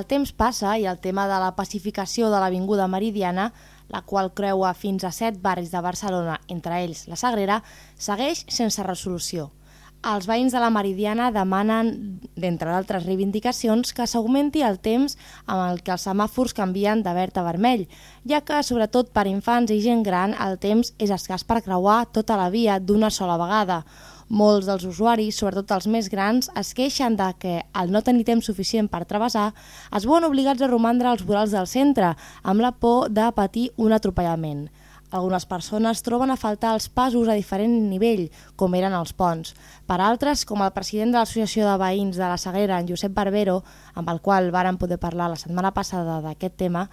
El temps passa i el tema de la pacificació de l'Avinguda Meridiana, la qual creua fins a set barris de Barcelona, entre ells la Sagrera, segueix sense resolució. Els veïns de la Meridiana demanen, d'entre d'altres reivindicacions, que s'augmenti el temps amb el que els semàfors canvien de verd a vermell, ja que, sobretot per infants i gent gran, el temps és escàs per creuar tota la via d'una sola vegada. Molts dels usuaris, sobretot els més grans, es queixen de que, al no tenir temps suficient per travessar, es veuen obligats a romandre als vorals del centre, amb la por de patir un atropellament. Algunes persones troben a faltar els passos a diferent nivell, com eren els ponts. Per altres, com el president de l'Associació de Veïns de la Sagrera, en Josep Barbero, amb el qual varen poder parlar la setmana passada d'aquest tema,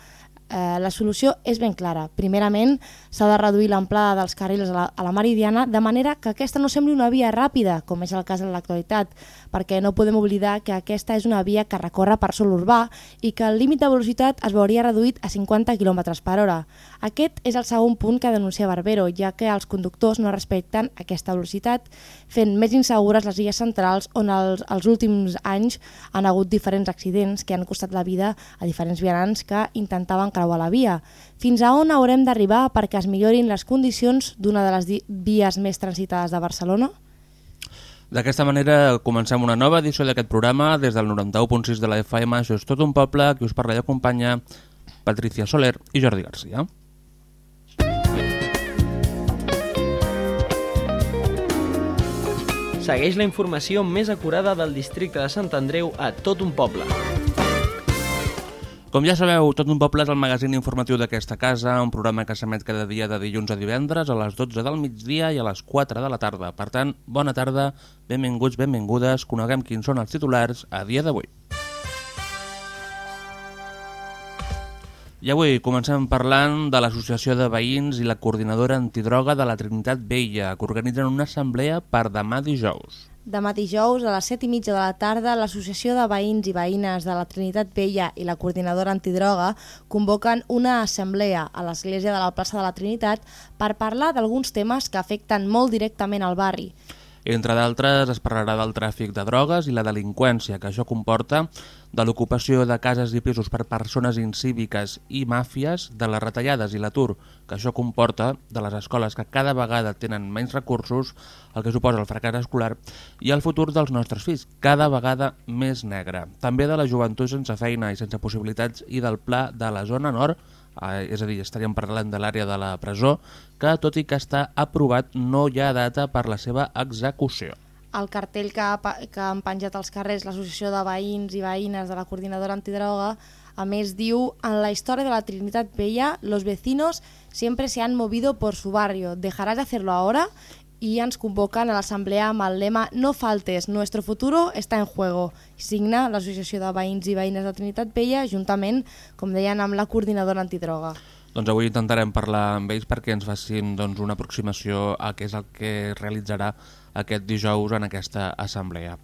eh, la solució és ben clara. Primerament, s'ha de reduir l'amplada dels carrils a la, a la Meridiana de manera que aquesta no sembli una via ràpida, com és el cas en l'actualitat, perquè no podem oblidar que aquesta és una via que recorre per sol urbà i que el límit de velocitat es veuria reduït a 50 km per hora. Aquest és el segon punt que denuncia Barbero, ja que els conductors no respecten aquesta velocitat, fent més insegures les vies centrals on els, els últims anys han hagut diferents accidents que han costat la vida a diferents vianants que intentaven creuar la via. Fins a on haurem d'arribar perquè es millorin les condicions d'una de les vies més transitades de Barcelona? D'aquesta manera comencem una nova edició d'aquest programa des del 91.6 de la FM. Això és tot un poble que us parla i acompanya Patricia Soler i Jordi Garcia. Segueix la informació més acurada del districte de Sant Andreu a tot un poble. Com ja sabeu, Tot un poble és el magazín informatiu d'aquesta casa, un programa que s'emet cada dia de dilluns a divendres a les 12 del migdia i a les 4 de la tarda. Per tant, bona tarda, benvinguts, benvingudes, coneguem quins són els titulars a dia d'avui. I avui comencem parlant de l'Associació de Veïns i la Coordinadora Antidroga de la Trinitat Vella, que organitzen una assemblea per demà dijous. Demà dijous, a les 7 i mitja de la tarda, l'Associació de Veïns i Veïnes de la Trinitat Vella i la Coordinadora Antidroga convoquen una assemblea a l'Església de la plaça de la Trinitat per parlar d'alguns temes que afecten molt directament al barri. Entre d'altres, es parlarà del tràfic de drogues i la delinqüència que això comporta, de l'ocupació de cases i pisos per persones incíviques i màfies, de les retallades i l'atur que això comporta, de les escoles que cada vegada tenen menys recursos, el que suposa el fracàs escolar, i el futur dels nostres fills, cada vegada més negre. També de la joventut sense feina i sense possibilitats i del pla de la zona nord, eh, és a dir, estaríem parlant de l'àrea de la presó, que tot i que està aprovat no hi ha data per la seva execució. El cartell que, ha, que han penjat als carrers l'Associació de Veïns i Veïnes de la Coordinadora Antidroga a més diu, en la història de la Trinitat Vella, los vecinos siempre se han movido por su barrio. ¿Dejarás de hacerlo ahora? I ens convoquen a l'assemblea amb el lema No faltes, nuestro futuro está en juego. Signa l'Associació de Veïns i Veïnes de Trinitat Vella juntament, com deien, amb la coordinadora antidroga. Doncs avui intentarem parlar amb ells perquè ens facin doncs, una aproximació a què és el que realitzarà aquest dijous en aquesta assemblea.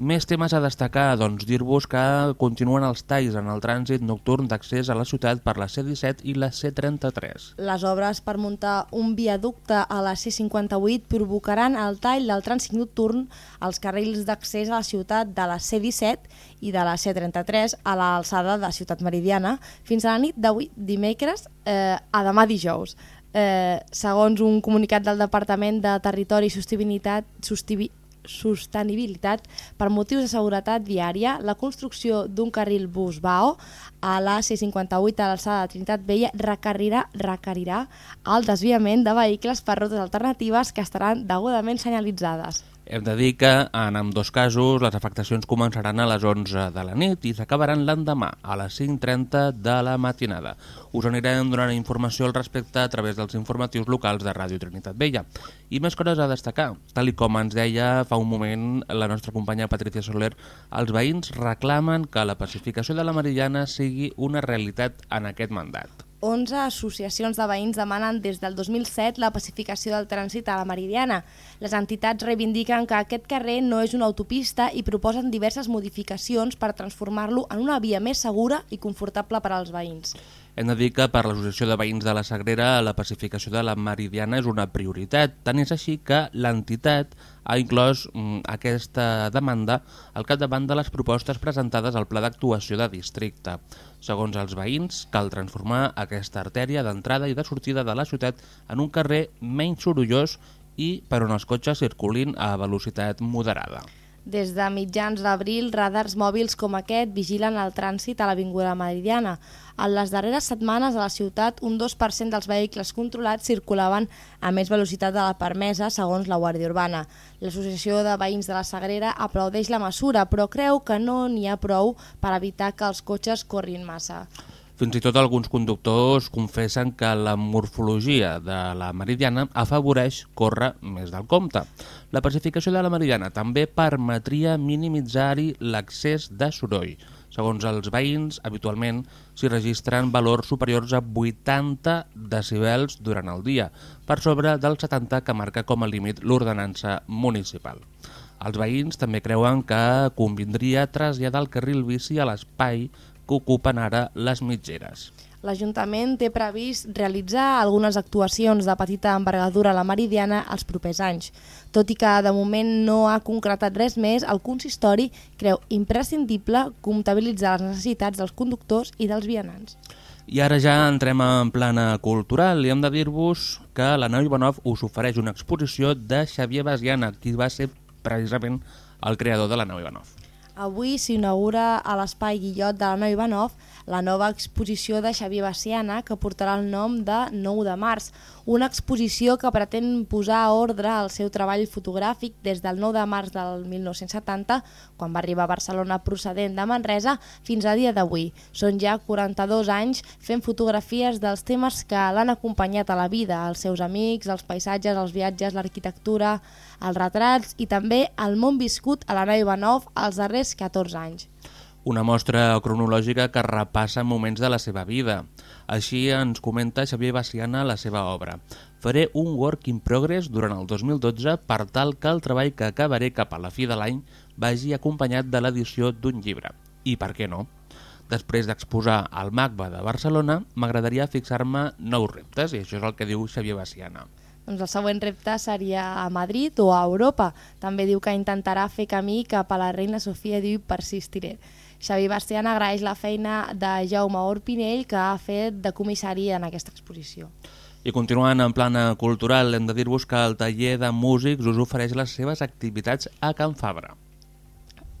Més temes a destacar, doncs dir-vos que continuen els talls en el trànsit nocturn d'accés a la ciutat per la C-17 i la C-33. Les obres per muntar un viaducte a la C-58 provocaran el tall del trànsit nocturn als carrils d'accés a la ciutat de la C-17 i de la C-33 a l'alçada de Ciutat Meridiana fins a la nit d'avui dimecres eh, a demà dijous. Eh, segons un comunicat del Departament de Territori i Sostenibilitat, Sostenibilitat sostenibilitat per motius de seguretat viària, la construcció d'un carril bus BAO a la C58 a l'alçada de Trinitat Vella requerirà, requerirà el desviament de vehicles per rutes alternatives que estaran degudament senyalitzades. Hem de dir que en amb dos casos les afectacions començaran a les 11 de la nit i s'acabaran l'endemà a les 5.30 de la matinada. Us anirem donant informació al respecte a través dels informatius locals de Ràdio Trinitat Vella. I més coses a destacar. Tal i com ens deia fa un moment la nostra companya Patricia Soler, els veïns reclamen que la pacificació de la Meridiana sigui una realitat en aquest mandat. 11 associacions de veïns demanen des del 2007 la pacificació del trànsit a la Meridiana. Les entitats reivindiquen que aquest carrer no és una autopista i proposen diverses modificacions per transformar-lo en una via més segura i confortable per als veïns. Hem de dir que per l'Associació de Veïns de la Sagrera la pacificació de la Meridiana és una prioritat. Tant és així que l'entitat ha inclòs mm, aquesta demanda al capdavant de les propostes presentades al Pla d'Actuació de Districte. Segons els veïns, cal transformar aquesta artèria d'entrada i de sortida de la ciutat en un carrer menys sorollós i per on els cotxes circulin a velocitat moderada. Des de mitjans d'abril, radars mòbils com aquest vigilen el trànsit a l'Avinguda Meridiana. En les darreres setmanes a la ciutat, un 2% dels vehicles controlats circulaven a més velocitat de la permesa, segons la Guàrdia Urbana. L'Associació de Veïns de la Sagrera aplaudeix la mesura, però creu que no n'hi ha prou per evitar que els cotxes corrin massa. Fins i tot alguns conductors confessen que la morfologia de la Meridiana afavoreix córrer més del compte. La pacificació de la Meridiana també permetria minimitzar-hi l'accés de soroll. Segons els veïns, habitualment s'hi registren valors superiors a 80 decibels durant el dia, per sobre dels 70 que marca com a límit l'ordenança municipal. Els veïns també creuen que convindria traslladar el carril bici a l'espai que ocupen ara les mitgeres. L'Ajuntament té previst realitzar algunes actuacions de petita envergadura a la Meridiana els propers anys. Tot i que de moment no ha concretat res més, el consistori creu imprescindible comptabilitzar les necessitats dels conductors i dels vianants. I ara ja entrem en plana cultural i hem de dir-vos que la Nau Ivanov us ofereix una exposició de Xavier Basiana, qui va ser precisament el creador de la Nau Ivanov. Avui s'inaugura a l'Espai Guillot de la Nau Ivanov la nova exposició de Xavier Baciana que portarà el nom de 9 de març, una exposició que pretén posar a ordre el seu treball fotogràfic des del 9 de març del 1970, quan va arribar a Barcelona procedent de Manresa, fins a dia d'avui. Són ja 42 anys fent fotografies dels temes que l'han acompanyat a la vida, els seus amics, els paisatges, els viatges, l'arquitectura, els retrats i també el món viscut a la nau Ivanov els darrers 14 anys. Una mostra cronològica que repassa moments de la seva vida. Així ens comenta Xavier Baciana la seva obra. Faré un work in progress durant el 2012 per tal que el treball que acabaré cap a la fi de l'any vagi acompanyat de l'edició d'un llibre. I per què no? Després d'exposar al MACBA de Barcelona, m'agradaria fixar-me nous reptes, i això és el que diu Xavier Baciana. Doncs el següent repte seria a Madrid o a Europa. També diu que intentarà fer camí cap a la reina Sofia i persistiré. Xavi Bastian agraeix la feina de Jaume Orpinell que ha fet de comissari en aquesta exposició. I continuant en plana cultural, hem de dir-vos que el taller de músics us ofereix les seves activitats a Can Fabra.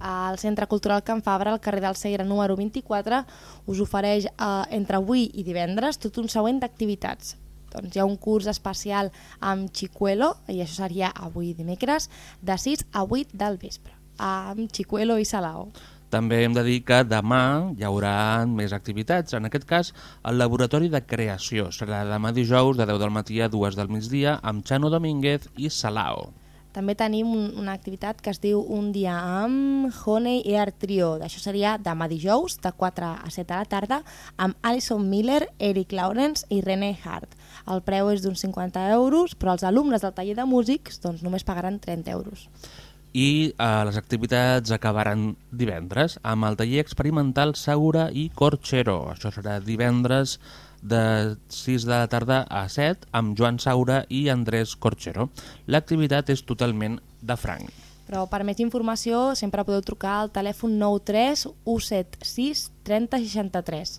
Al Centre Cultural Can Fabra, al carrer del Segre número 24, us ofereix eh, entre avui i divendres tot un següent d'activitats doncs hi ha un curs especial amb Chicuelo, i això seria avui dimecres, de 6 a 8 del vespre, amb Chicuelo i Salao. També hem de dir que demà hi haurà més activitats. En aquest cas, el Laboratori de Creació serà demà dijous de 10 del matí a 2 del migdia amb Chano Domínguez i Salao. També tenim un, una activitat que es diu Un dia amb Honey Air Trio. Això seria demà dijous, de 4 a 7 de la tarda, amb Alison Miller, Eric Lawrence i René Hart. El preu és d'uns 50 euros, però els alumnes del taller de músics doncs, només pagaran 30 euros. I eh, les activitats acabaran divendres amb el taller experimental Segura i Corchero. Això serà divendres de 6 de la tarda a 7 amb Joan Saura i Andrés Corchero. L'activitat és totalment de franc. Però per més informació sempre podeu trucar al telèfon 93 176 3063.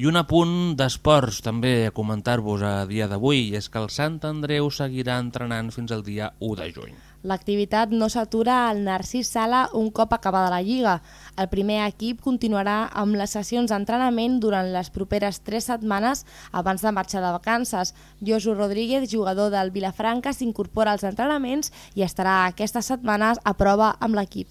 I un apunt d'esports també a comentar-vos a dia d'avui, és que el Sant Andreu seguirà entrenant fins al dia 1 de juny. L'activitat no s'atura al Narcís Sala un cop acabada la Lliga. El primer equip continuarà amb les sessions d'entrenament durant les properes tres setmanes abans de marxar de vacances. Josu Rodríguez, jugador del Vilafranca, s'incorpora als entrenaments i estarà aquestes setmanes a prova amb l'equip.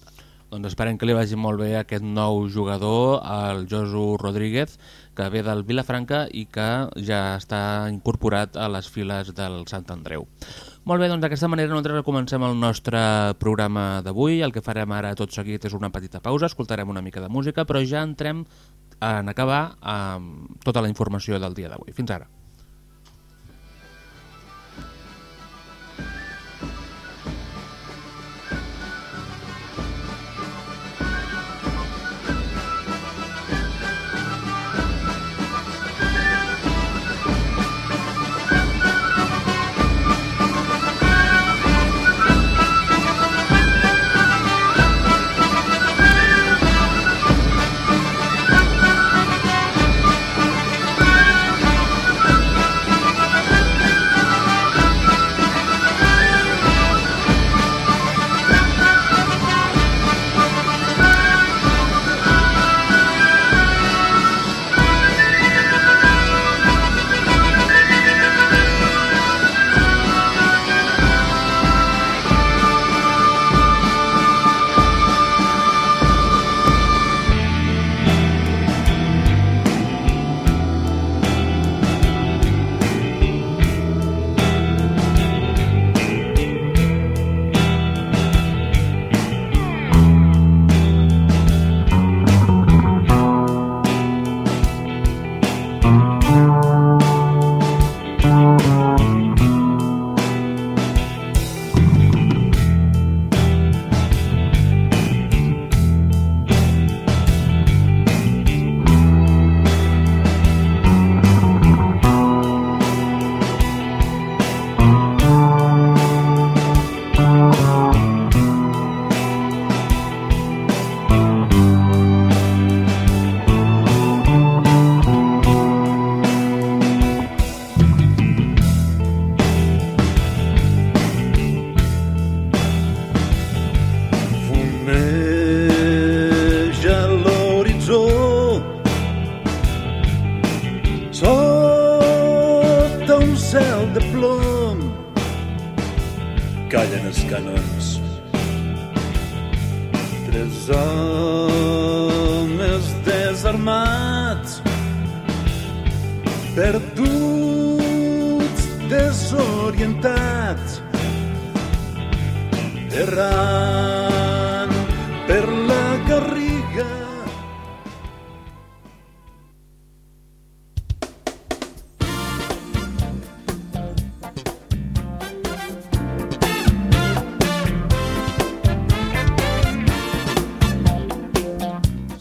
Doncs esperem que li vagi molt bé aquest nou jugador, el Josu Rodríguez, que ve del Vilafranca i que ja està incorporat a les files del Sant Andreu. Molt bé, doncs d'aquesta manera nosaltres comencem el nostre programa d'avui. El que farem ara tot seguit és una petita pausa, escoltarem una mica de música, però ja entrem en acabar amb tota la informació del dia d'avui. Fins ara.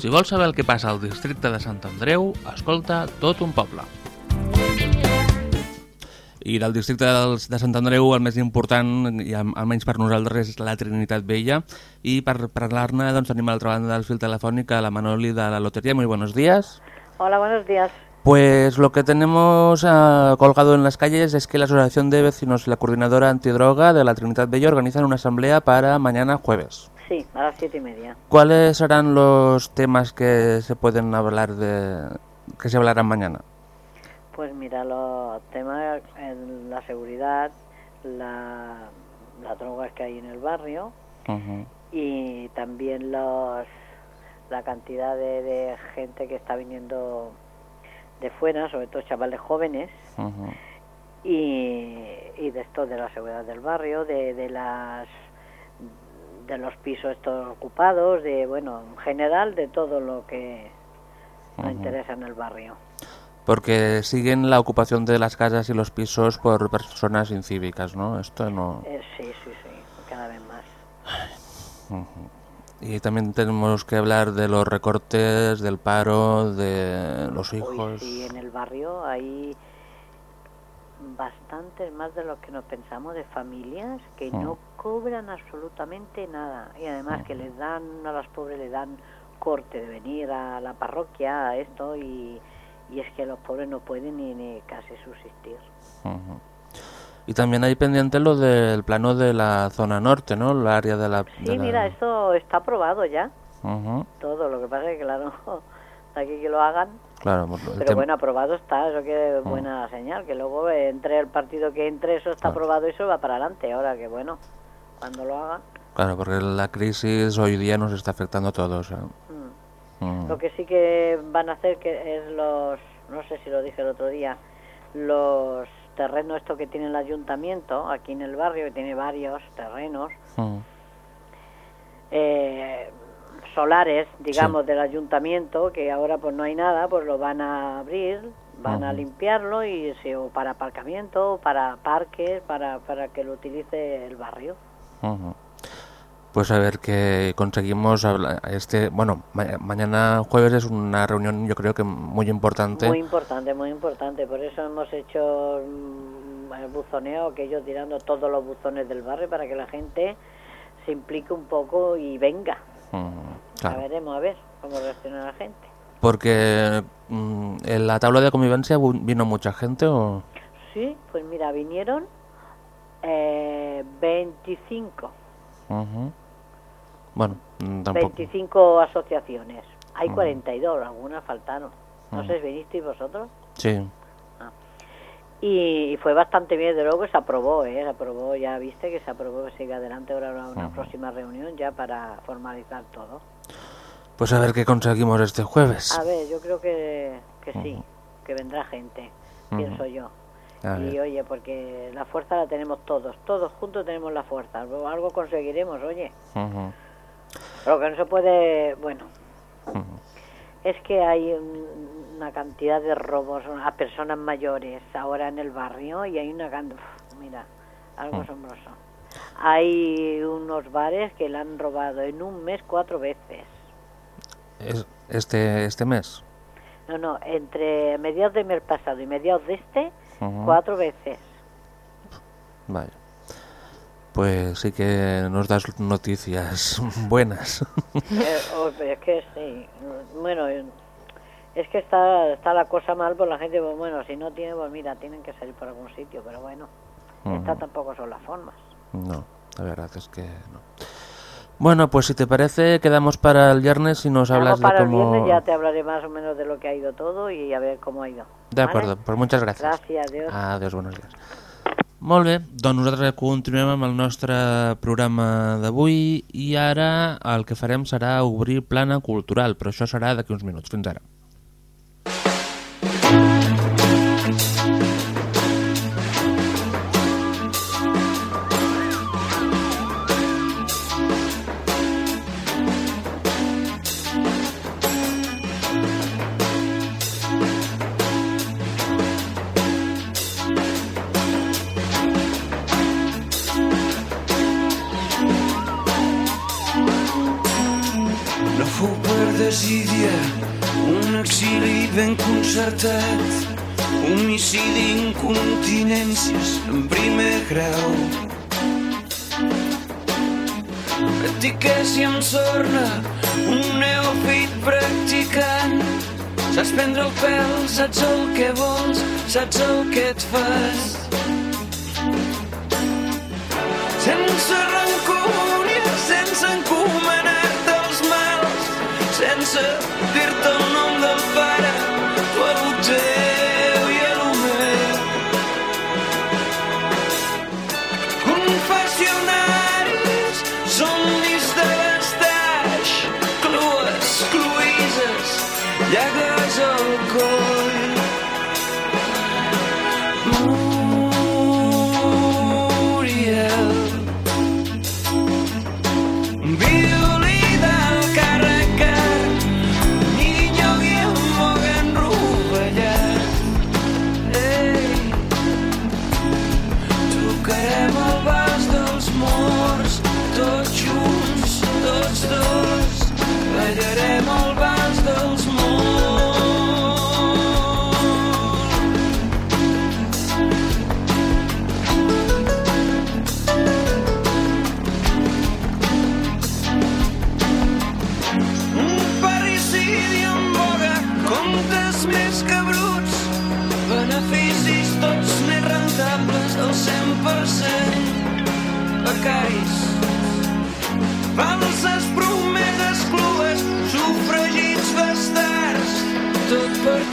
Si vols saber el que passa al districte de Sant Andreu, escolta tot un poble. I del districte de Sant Andreu el més important, i al- almenys per nosaltres, és la Trinitat Vella. I per parlar-ne doncs, tenim a l'altra banda del fil telefònic a la Manoli de la Lotería. Muy buenos días. Hola, buenos días. Pues lo que tenemos ah, colgado en las calles es que la Asociación de Vecinos y la Coordinadora Antidroga de la Trinidad Bella organizan una asamblea para mañana jueves. Sí, a las siete y media. ¿Cuáles serán los temas que se pueden hablar de que se hablarán mañana? Pues mira, los temas, en la seguridad, la, las drogas que hay en el barrio y también los la cantidad de, de gente que está viniendo de fuera, sobre todo chavales jóvenes, y, y de esto de la seguridad del barrio, de, de las de los pisos estos ocupados, de bueno, en general de todo lo que nos interesa en el barrio. Porque siguen la ocupación de las casas y los pisos por personas incívicas, ¿no? Esto no. Eh, sí, sí, sí, cada vez más. Y también tenemos que hablar de los recortes, del paro, de los hijos. sí, en el barrio hay bastantes más de lo que nos pensamos de familias que Mm. no cobran absolutamente nada. Y además que les dan a las pobres le dan corte de venir a la parroquia a esto y, y es que los pobres no pueden ni, ni casi subsistir. Y también hay pendiente lo del plano de la zona norte, ¿no? El área de la... Sí, de la- mira, esto está aprobado ya, todo, lo que pasa es que claro, de aquí que lo hagan, Claro, Pero bueno, aprobado está, eso que es buena señal, que luego entre el partido que entre, eso está aprobado y eso va para adelante. Ahora que bueno, cuando lo hagan. claro, porque la crisis hoy día nos está afectando a todos. ¿eh? mm. Mm. Lo que sí que van a hacer que es los, no sé si lo dije el otro día, los terrenos esto que tiene el ayuntamiento aquí en el barrio, que tiene varios terrenos, Mm. eh, solares, digamos, del ayuntamiento, que ahora pues no hay nada, pues lo van a abrir, van a limpiarlo y si, o para aparcamiento, o para parques, para, para que lo utilice el barrio. Pues a ver que conseguimos hablar- este, bueno, ma- mañana jueves es una reunión yo creo que muy importante. Muy importante, muy importante. Por eso hemos hecho mm, el buzoneo, que ellos tirando todos los buzones del barrio para que la gente se implique un poco y venga. Claro. veremos a ver cómo reacciona la gente. Porque mm, en la tabla de convivencia vino mucha gente o Sí, pues mira, vinieron eh, 25, Ujú. bueno, mm, tampoco. 25 asociaciones. Hay Ujú. 42, algunas faltaron. No Ujú. sé, ¿vinisteis vosotros? Sí. Y, y fue bastante bien, de luego que se aprobó, ¿eh? Se aprobó, ya viste que se aprobó que sigue adelante ahora una, una próxima reunión ya para formalizar todo. Pues a ver qué conseguimos este jueves. A ver, yo creo que, que sí, que vendrá gente, pienso yo. A y oye, porque la fuerza la tenemos todos, todos juntos tenemos la fuerza, algo conseguiremos, oye. Lo que no se puede, bueno, es que hay un- una cantidad de robos a personas mayores ahora en el barrio y hay una cantidad, mira, algo Mm. asombroso. Hay unos bares que le han robado en un mes cuatro veces. Es- este este mes. No, no, entre mediados del mes pasado y mediados de este, Ujú. cuatro veces. Vaya. Pues sí que nos das noticias buenas. Eh, oh, es que sí, bueno, es que está, está la cosa mal por la gente, pues bueno, si no tiene, pues mira, tienen que salir por algún sitio, pero bueno, estas Ujú. tampoco son las formas. No, la verdad es que no. Bueno, pues si te parece, quedamos para el viernes y nos hablas para de el cómo... viernes, ya te hablaré más o menos de lo que ha ido todo y a ver cómo ha ido. De ¿vale? acuerdo, pues muchas gracias. Gràcies, adiós. Adéu, buenos dies. Molt bé, doncs nosaltres continuem amb el nostre programa d'avui i ara el que farem serà obrir plana cultural, però això serà d'aquí uns minuts. Fins ara. Exili ben concertat, homicidi incontinències en primer grau. Etiquesi amb sorna, un neòfit practicant. Saps prendre el pèl, saps el que vols, saps el que et fas. Sense rancúnia, sense encomanar-te els mals, sense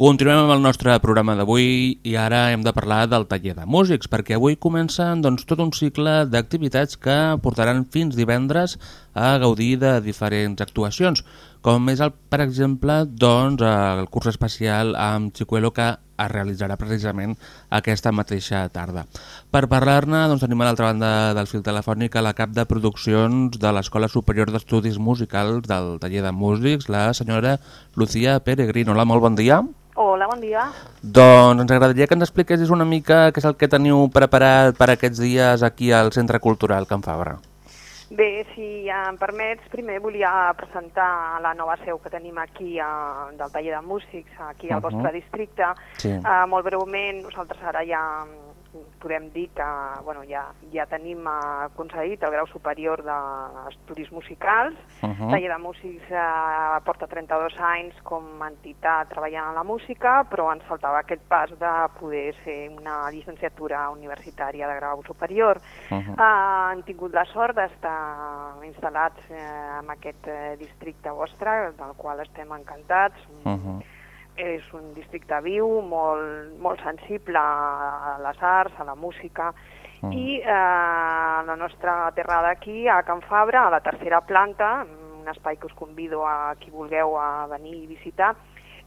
Continuem amb el nostre programa d'avui i ara hem de parlar del taller de músics perquè avui comencen doncs, tot un cicle d'activitats que portaran fins divendres a gaudir de diferents actuacions com és el, per exemple doncs, el curs especial amb Chicuelo que es realitzarà precisament aquesta mateixa tarda. Per parlar-ne doncs, tenim a l'altra banda del fil telefònic la cap de produccions de l'Escola Superior d'Estudis Musicals del taller de músics, la senyora Lucía Peregrino. Hola, molt bon dia. Hola, bon dia. Doncs ens agradaria que ens expliquessis una mica què és el que teniu preparat per aquests dies aquí al Centre Cultural Can Fabra. Bé, si em permets, primer volia presentar la nova seu que tenim aquí a, del taller de músics, aquí al Mhm. vostre districte. Sí. Uh, molt breument, nosaltres ara ja podem dir que bueno, ja, ja tenim uh, concedit el grau superior d'estudis musicals. Mhm. Taller de Músics eh, porta 32 anys com a entitat treballant en la música, però ens faltava aquest pas de poder ser una llicenciatura universitària de grau superior. Uh, hem tingut la sort d'estar instal·lats eh, en aquest eh, districte vostre, del qual estem encantats. Mhm. És un districte viu, molt, molt sensible a les arts, a la música, Mhm. i eh, la nostra terra d'aquí, a Can Fabra, a la tercera planta, un espai que us convido a qui vulgueu a venir i visitar,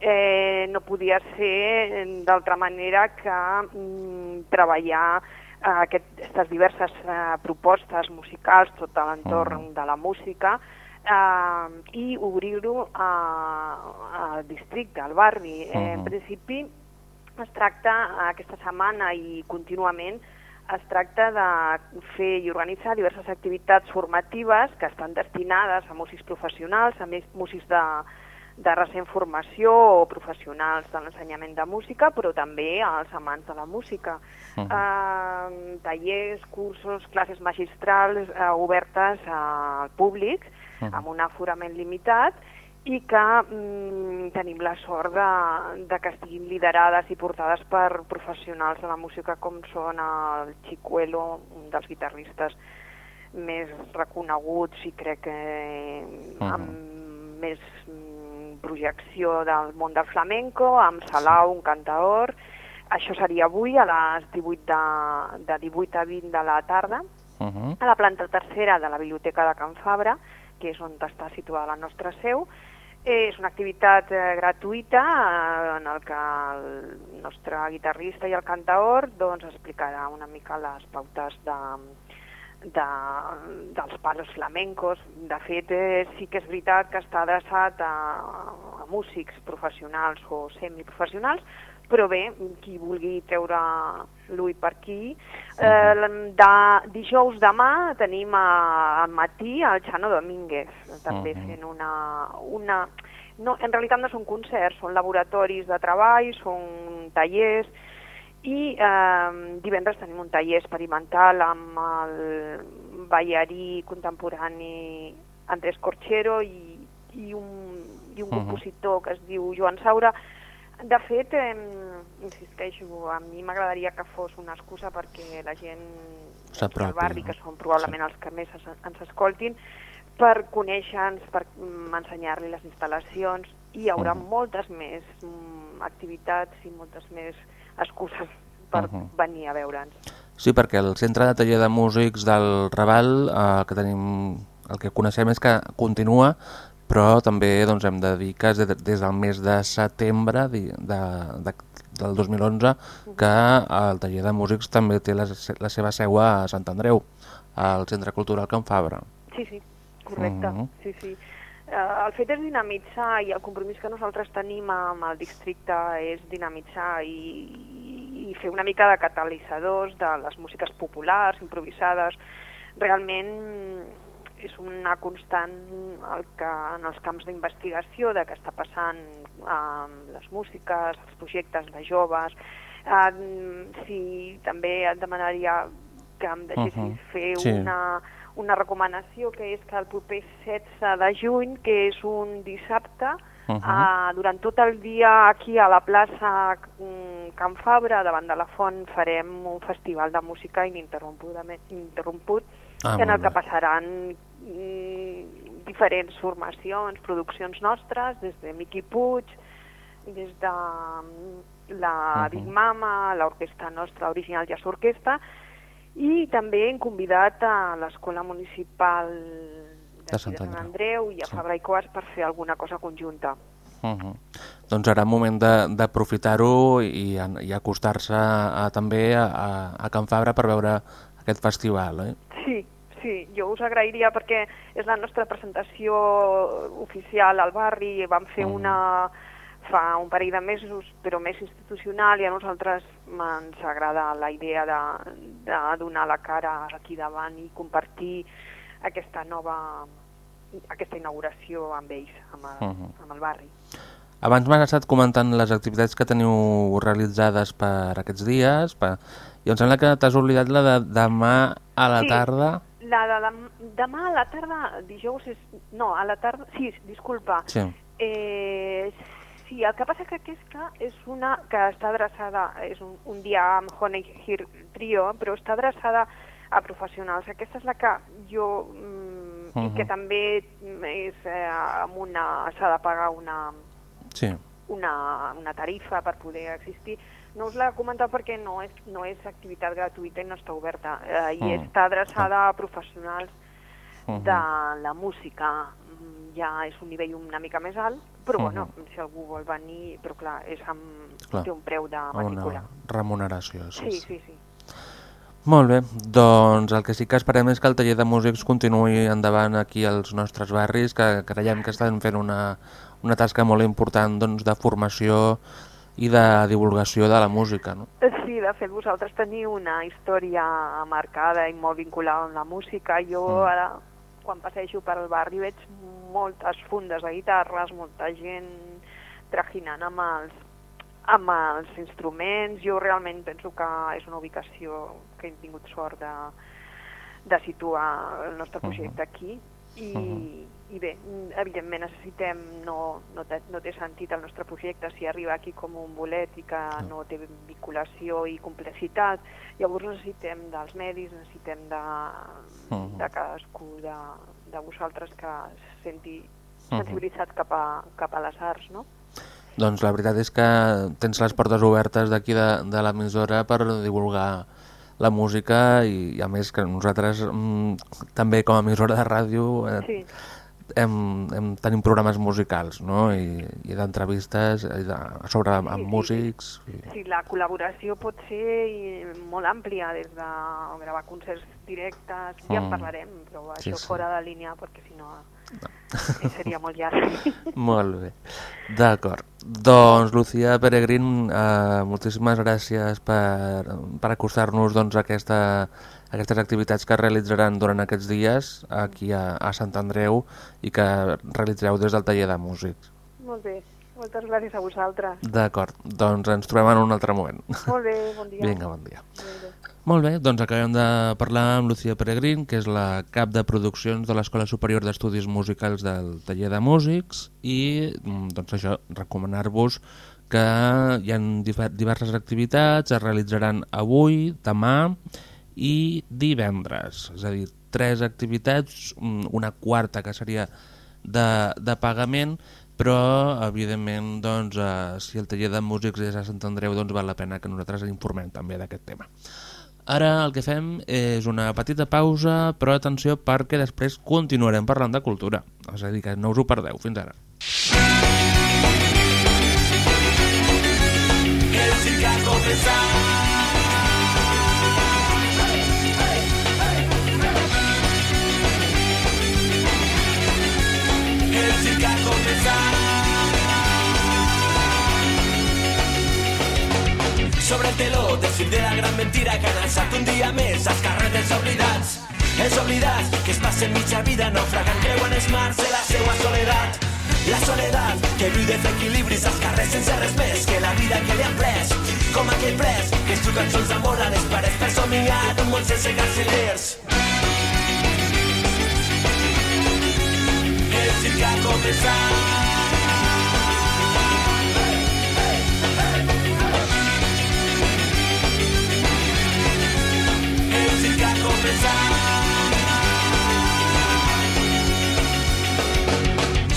eh, no podia ser d'altra manera que mm, treballar eh, aquestes diverses eh, propostes musicals, tot a l'entorn de la música, eh, i obrir-ho a- al districte, al barri. Eh, en principi es tracta aquesta setmana i contínuament es tracta de fer i organitzar diverses activitats formatives que estan destinades a músics professionals, a músics de, de recent formació o professionals de l'ensenyament de música, però també als amants de la música. Mhm. Eh, tallers, cursos, classes magistrals eh, obertes al públic, Mhm. amb un aforament limitat, i que mm, tenim la sort de, de que estiguin liderades i portades per professionals de la música com són el Chicuelo, un dels guitarristes més reconeguts i crec que amb més mm, projecció del món del flamenco, amb Salau, un cantaor. Això seria avui a les 18 de, de 18 a 20 de la tarda Mhm. a la planta tercera de la Biblioteca de Can Fabra, que és on està situada la nostra seu. És una activitat eh, gratuïta eh, en el que el nostre guitarrista i el cantaor doncs, explicarà una mica les pautes de, de, dels palos flamencos. De fet, eh, sí que és veritat que està adreçat a, a músics professionals o semiprofessionals, però bé, qui vulgui treure l'ull per aquí. Eh, de dijous demà tenim a, al matí el Chano Domínguez, també Mhm. fent una... una no, en realitat no són concerts, són laboratoris de treball, són tallers, i eh, divendres tenim un taller experimental amb el ballarí contemporani Andrés Corchero i, i un, i un Mhm. compositor que es diu Joan Saura. De fet, eh, insisteixo, a mi m'agradaria que fos una excusa perquè la gent S'apropi, del barri, no? que són probablement els que més es, ens escoltin, per conèixer-nos, per ensenyar-li les instal·lacions, i hi haurà Mhm. moltes més mm, activitats i moltes més excuses per Mhm. venir a veure'ns. Sí, perquè el Centre de Taller de Músics del Raval, eh, que tenim, el que coneixem és que continua, però també doncs, hem de dir que des del mes de setembre de, de, de, del 2011 que el Taller de Músics també té la, la seva seu a Sant Andreu, al Centre Cultural Can Fabra. Sí, sí, correcte. Mhm. Sí, sí. Uh, el fet és dinamitzar i el compromís que nosaltres tenim amb el districte és dinamitzar i, i fer una mica de catalitzadors de les músiques populars, improvisades. Realment és una constant el que, en els camps d'investigació de què està passant amb les músiques, els projectes de joves. Uh, si també et demanaria que em deixessis Mhm. fer Sí. una, una recomanació que és que el proper 16 de juny, que és un dissabte, Mhm. uh, durant tot el dia aquí a la plaça mm, Can Fabra, davant de la font, farem un festival de música ininterrompudament interromput, Ah, en el que passaran diferents formacions, produccions nostres, des de Miqui Puig, des de mm, la Mhm. Big Mama, l'orquestra nostra, original Jazz Orquestra, i també hem convidat a l'Escola Municipal de, De Sant Sant Andreu. I a Sí. Fabra i Coats per fer alguna cosa conjunta. Uh -huh. Doncs ara moment de- d'aprofitar-ho i, i acostar-se també a, a, a Can Fabra per veure aquest festival, eh? Sí, sí, jo us agrairia perquè és la nostra presentació oficial al barri, vam fer Mhm. una fa un parell de mesos, però més institucional, i a nosaltres ens agrada la idea de, de donar la cara aquí davant i compartir aquesta nova aquesta inauguració amb ells, amb el, Mhm. amb el barri. Abans m'has estat comentant les activitats que teniu realitzades per aquests dies per... i em sembla que t'has oblidat la de demà a la Sí. tarda. La de dem demà a la tarda, dijous és... No, a la tarda... Sí, disculpa. Sí. Eh, sí, el que passa que aquesta és una que està adreçada, és un, un dia amb Honey Here Trio, però està adreçada a professionals. Aquesta és la que jo... Mm, I Mhm. que també és eh, amb una... s'ha de pagar una, Sí. una, una tarifa per poder existir. No us l'he comentat perquè no és, no és activitat gratuïta i no està oberta. Eh, I Mm. està adreçada a professionals Mhm. de la música mm, ja és un nivell una mica més alt, però Mhm. bueno, si algú vol venir, però clar, és amb, Clar. té un preu de matrícula. Una remuneració, sí. Sí, sí, sí. Molt bé, doncs el que sí que esperem és que el taller de músics continuï endavant aquí als nostres barris, que creiem que estan fent una, una tasca molt important doncs, de formació i de divulgació de la música. No? Sí, de fet, vosaltres teniu una història marcada i molt vinculada amb la música. Jo Mm. ara, quan passejo per al barri, veig moltes fundes de guitarres, molta gent trajinant amb els, amb els instruments. Jo realment penso que és una ubicació que hem tingut sort de, de situar el nostre Mhm. projecte aquí. I, Mhm. I bé, evidentment necessitem, no, no, té, no té sentit el nostre projecte si arriba aquí com un bolet i que no té vinculació i complexitat, llavors necessitem dels medis, necessitem de, Mhm. de cadascú de, de vosaltres que es senti Mhm. sensibilitzat cap a, cap a les arts, no? Doncs la veritat és que tens les portes obertes d'aquí de, de l'emissora per divulgar la música i, i a més que nosaltres mm, també com a emissora de ràdio eh, Sí. Hem, hem, tenim programes musicals no? i, i d'entrevistes sobre amb Sí, sí. músics. I... Sí, la col·laboració pot ser molt àmplia, des de gravar concerts directes, ja en Mm. parlarem, però Sí, això sí. fora de línia, perquè si no sí, seria molt llarg. Molt bé, d'acord. Doncs, Lucía Peregrín, eh, moltíssimes gràcies per, per acostar-nos doncs, a, aquesta, aquestes activitats que realitzaran durant aquests dies aquí a, a Sant Andreu i que realitzareu des del taller de músics. molt bé, moltes gràcies a vosaltres. D'acord, doncs ens trobem en un altre moment. Molt bé, bon dia. Vinga, bon dia. Molt bé, doncs acabem de parlar amb Lucía Peregrín, que és la cap de produccions de l'Escola Superior d'Estudis Musicals del Taller de Músics i mm, doncs això, recomanar-vos que hi ha diver- diverses activitats, es realitzaran avui, demà i divendres, és a dir, tres activitats, mm, una quarta que seria de, de pagament, però evidentment doncs, eh, si el taller de músics és a Sant Andreu doncs val la pena que nosaltres informem també d'aquest tema. Ara el que fem és una petita pausa, però atenció perquè després continuarem parlant de cultura. És a dir, que no us ho perdeu. Fins ara. Sobre el teló del cim de la gran mentira que han alçat un dia més els carrers oblidats. Els oblidats que es passen mitja vida naufragant creuen els mars de la seua soledat. La soledat que viu de fer equilibris als carrers sense res més que la vida que li han pres. Com aquell pres que es cançons d'amor a les parets per somiar d'un món sense carcelers. El circ ha començat. Circ ha començat.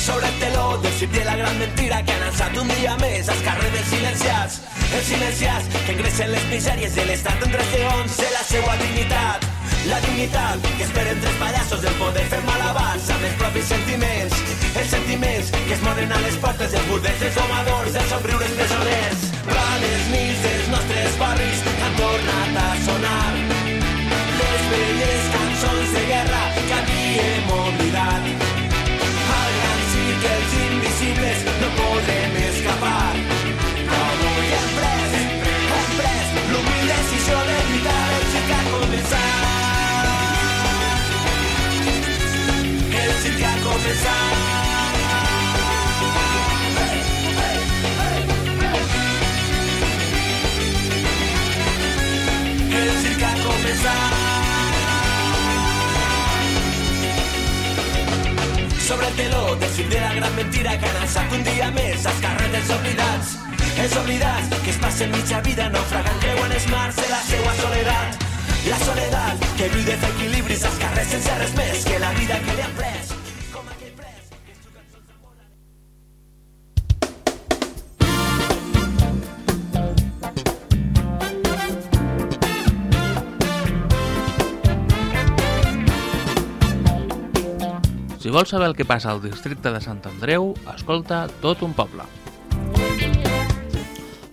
Sobre el teló del circ de la gran mentira que han alçat cansat un dia més als carrers dels silenciats. Els silenciats que ingressen les misèries de l'estat en regions de la seua dignitat. La dignitat que esperen tres pallassos del poder fer malabars amb els propis sentiments. Els sentiments que es moren a les portes dels burdels, dels domadors, dels somriures presoners. Planes nits dels nostres barris han tornat a sonar. Les velles cançons de guerra que havíem oblidat. Sobre el teló del circ de la gran mentira que han alçat un dia més als carrers dels oblidats. Els oblidats que es passen mitja vida naufragant creuen els mars de la seua soledat. La soledat que viu de fer equilibris als carrers sense res més que la vida que li han pres. Si vols saber el que passa al districte de Sant Andreu, escolta tot un poble.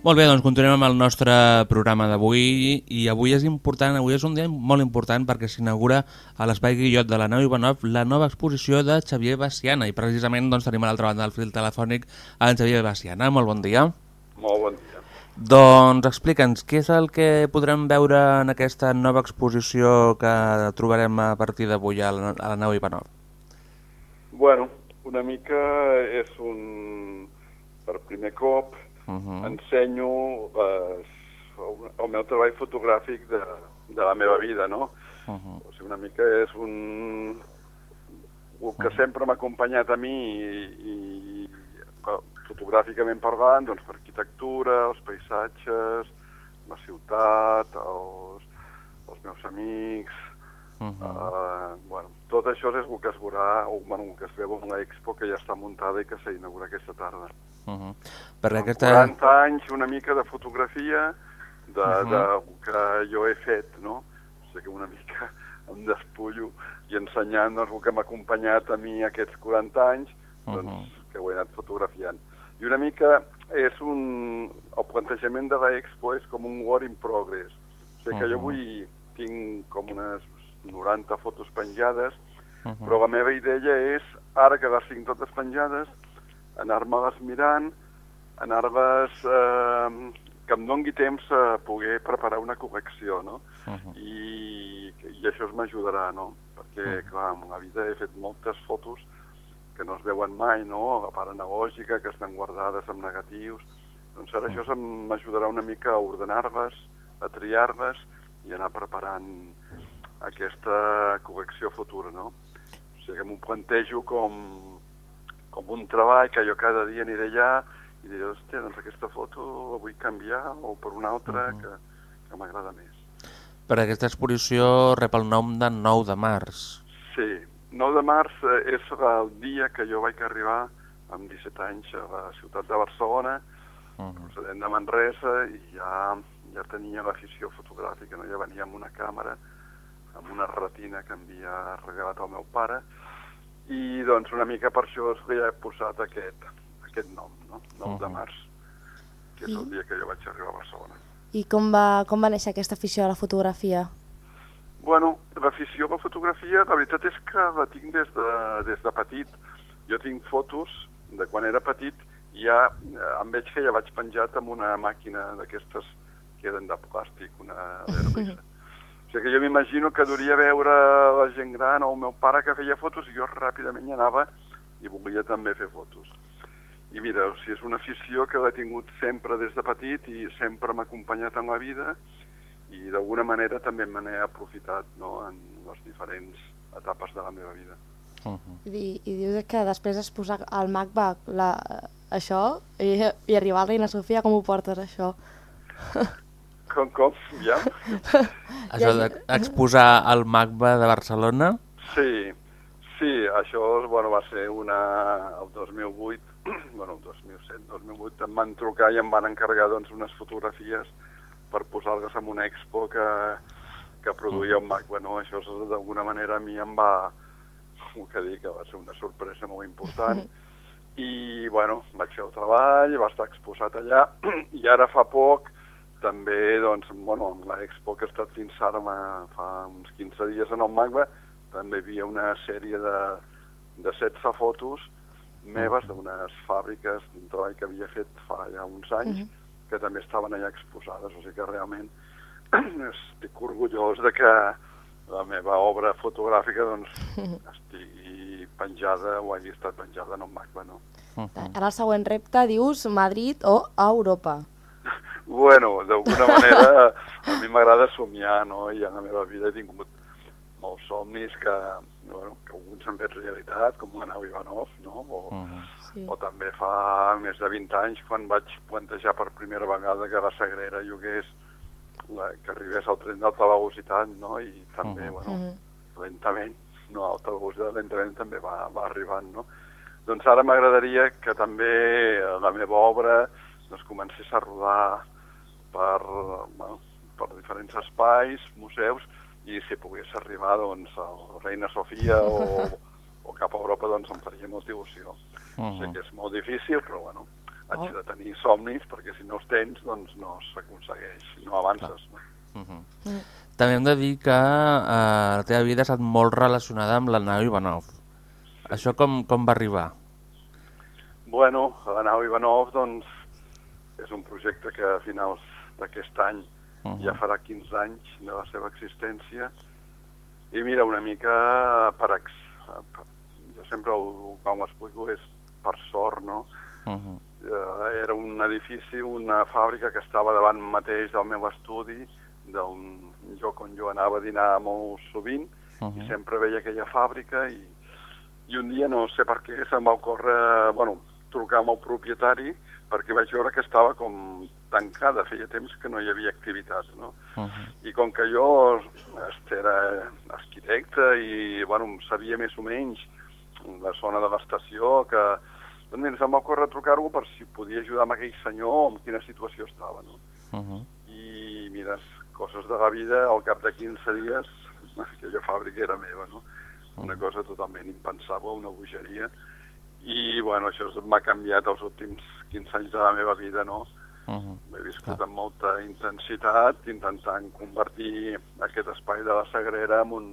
Molt bé, doncs continuem amb el nostre programa d'avui i avui és important, avui és un dia molt important perquè s'inaugura a l'Espai Guillot de la Nau Ivanov la nova exposició de Xavier Baciana i precisament doncs, tenim a l'altra banda del fil telefònic a en Xavier Baciana. Molt bon dia. Molt bon dia. Doncs explica'ns, què és el que podrem veure en aquesta nova exposició que trobarem a partir d'avui a, la- a la Nau Ivanov? Bueno, una mica és un... Per primer cop Uh -huh. ensenyo les, el, el meu treball fotogràfic de, de la meva vida, no? Uh -huh. O sigui, una mica és un... el que sempre m'ha acompanyat a mi i, i eh, fotogràficament parlant, doncs per arquitectura, els paisatges, la ciutat, els, els meus amics, Uh -huh. Uh, bueno, tot això és el que es veurà, o bueno, el que es veu en l'expo que ja està muntada i que s'inaugura aquesta tarda. Uh -huh. Perquè Amb aquesta... 40 anys, una mica de fotografia de, uh. -huh. de que jo he fet, no? O sigui que una mica em despullo i ensenyant doncs, el que m'ha acompanyat a mi aquests 40 anys, doncs, Mhm. que ho he anat fotografiant. I una mica és un... El plantejament de l'expo és com un work in progress. O sigui que jo Mhm. avui tinc com unes 90 fotos penjades, Uh -huh. però la meva idea és, ara que les tinc totes penjades, anar-me-les mirant, anar-les... Eh, que em dongui temps a poder preparar una correcció, no? Uh -huh. I, i això m'ajudarà, no? Perquè, clar, en la vida he fet moltes fotos que no es veuen mai, no? La part analògica, que estan guardades amb negatius. Doncs ara això se'm- m'ajudarà una mica a ordenar-les, a triar-les i anar preparant aquesta correcció futura, no? O sigui que m'ho plantejo com, com un treball que jo cada dia aniré allà i diré, hòstia, doncs aquesta foto la vull canviar o per una altra Mhm. que, que m'agrada més. Per aquesta exposició rep el nom de 9 de març. Sí, 9 de març eh, és el dia que jo vaig arribar amb 17 anys a la ciutat de Barcelona, Uh -huh. procedent de Manresa, i ja, ja tenia l'afició fotogràfica, no? ja venia amb una càmera, amb una retina que havia regalat al meu pare, i doncs una mica per això és que ja he posat aquest, aquest nom, no? 9 de Mhm. març, que és el dia que jo vaig arribar a Barcelona. I com va, com va néixer aquesta afició a la fotografia? Bueno, l'afició a la fotografia, la veritat és que la tinc des de, des de petit. Jo tinc fotos de quan era petit i ja eh, em veig que ja vaig penjat amb una màquina d'aquestes que eren de plàstic, una d'herbissa. Sigui que jo m'imagino que duria veure la gent gran o el meu pare que feia fotos i jo ràpidament hi anava i volia també fer fotos. I mira, o sigui, és una afició que l'he tingut sempre des de petit i sempre m'ha acompanyat en la vida i d'alguna manera també me n'he aprofitat no, en les diferents etapes de la meva vida. Uh -huh. I, I dius que després es posa al MacBook la, això i, i arribar a la Reina Sofia, com ho portes això? Com, com? Ja? Això d'exposar al MACBA de Barcelona? Sí, Sí, això bueno, va ser una, el 2008, bueno, el 2007, 2008, em van trucar i em van encarregar doncs, unes fotografies per posar-les en una expo que, que produïa un MAC. Bueno, això d'alguna manera a mi em va, com que dir, que va ser una sorpresa molt important. I, bueno, vaig fer el treball, va estar exposat allà, i ara fa poc també, doncs, bueno, amb l'expo que he estat fins ara, ma- fa uns 15 dies en el MACBA, també hi havia una sèrie de, de 16 fotos meves d'unes fàbriques d'un treball que havia fet fa ja uns anys, que també estaven allà exposades, o sigui que realment estic orgullós de que la meva obra fotogràfica doncs, estigui penjada o hagi estat penjada en un MACBA, no? Ara el següent repte dius Madrid o Europa. Bueno, d'alguna manera a mi m'agrada somiar, no? I en la meva vida he tingut molts somnis que, bueno, que alguns s'han fet realitat, com l'Anau Ivanov, no? O, Sí. o també fa més de 20 anys quan vaig plantejar per primera vegada que la Sagrera llogués la, que arribés al tren d'alta velocitat, no? I també, bueno, lentament, no alta velocitat, lentament també va, va arribant, no? Doncs ara m'agradaria que també la meva obra doncs, comencés a rodar per, bueno, per diferents espais, museus, i si pogués arribar doncs, a la Reina Sofia o, o cap a Europa, doncs em faria molta il·lusió. Mhm. Sé que és molt difícil, però bueno, haig de tenir somnis, perquè si no els tens, doncs no s'aconsegueix, no avances. No? Mhm. També hem de dir que eh, la teva vida ha estat molt relacionada amb la nau Ivanov. Això com, com va arribar? Bueno, la nau Ivanov, doncs, és un projecte que a finals d'aquest any Mhm. ja farà 15 anys de la seva existència. I mira, una mica per... Ex... per- Jo sempre ho, quan ho explico és per sort, no? Mhm. Eh, era un edifici, una fàbrica que estava davant mateix del meu estudi, d'un lloc on jo anava a dinar molt sovint, Mhm. i sempre veia aquella fàbrica i, i un dia no sé per què se'm va ocórrer, bueno, trucar amb el propietari perquè vaig veure que estava com tancada, feia temps que no hi havia activitat, no? Mhm. I com que jo era arquitecte i, bueno, sabia més o menys la zona de l'estació, que doncs mira, se'm va ocórrer trucar-lo per si podia ajudar amb aquell senyor o en quina situació estava, no? Mhm. I mira, coses de la vida, al cap de 15 dies, aquella fàbrica era meva, no? Una cosa totalment impensable, una bogeria. I, bueno, això m'ha canviat els últims 15 anys de la meva vida, no? Mhm. He viscut amb molta intensitat, intentant convertir aquest espai de la Sagrera en un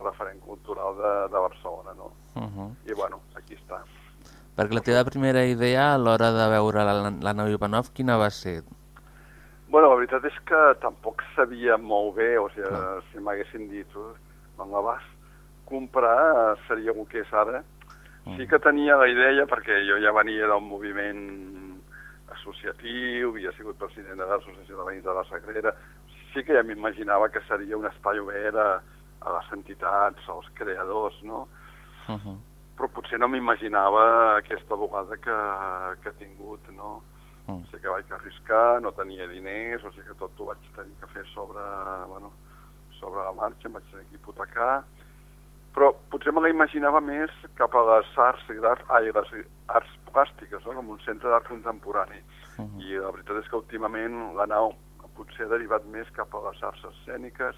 referent cultural de, de Barcelona, no? Mhm. I, bueno, aquí està. Perquè la teva primera idea a l'hora de veure la, la nau Ivanov, quina va ser? Bueno, la veritat és que tampoc sabia molt bé, o sigui, si m'haguessin dit, "Uh, me'n la vas comprar, seria el que és ara. Sí que tenia la idea, perquè jo ja venia del moviment associatiu, havia sigut president de l'Associació de Veïns de la Sagrera, sí que ja m'imaginava que seria un espai obert a, a les entitats, als creadors, no? Mhm. Però potser no m'imaginava aquesta vegada que, que he tingut, no? Mm. Sé que vaig arriscar, no tenia diners, o sigui que tot ho vaig tenir que fer sobre, bueno, sobre la marxa, em vaig tenir que hipotecar, però potser me la imaginava més cap a les arts, i l'art- ai, les arts plàstiques, no? com un centre d'art contemporani. Mhm. I la veritat és que últimament la nau potser ha derivat més cap a les arts escèniques,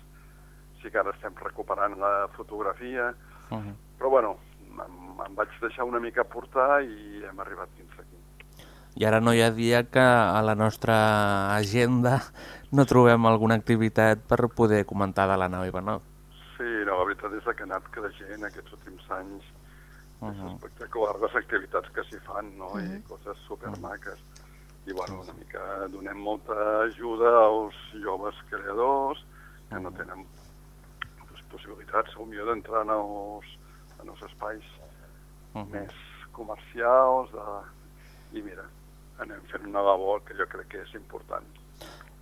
sí que ara estem recuperant la fotografia, Mhm. però bueno, em, em vaig deixar una mica portar i hem arribat fins aquí. I ara no hi ha dia que a la nostra agenda no trobem alguna activitat per poder comentar de la nau Ivanov. Sí, no, la veritat és que ha anat creixent aquests últims anys. És Mhm. espectacular les activitats que s'hi fan, no? I coses supermaques. I, bueno, una mica donem molta ajuda als joves creadors que no tenen pues, possibilitats, potser d'entrar en, els, en els espais Mhm. més comercials. De... I mira, anem fent una labor que jo crec que és important.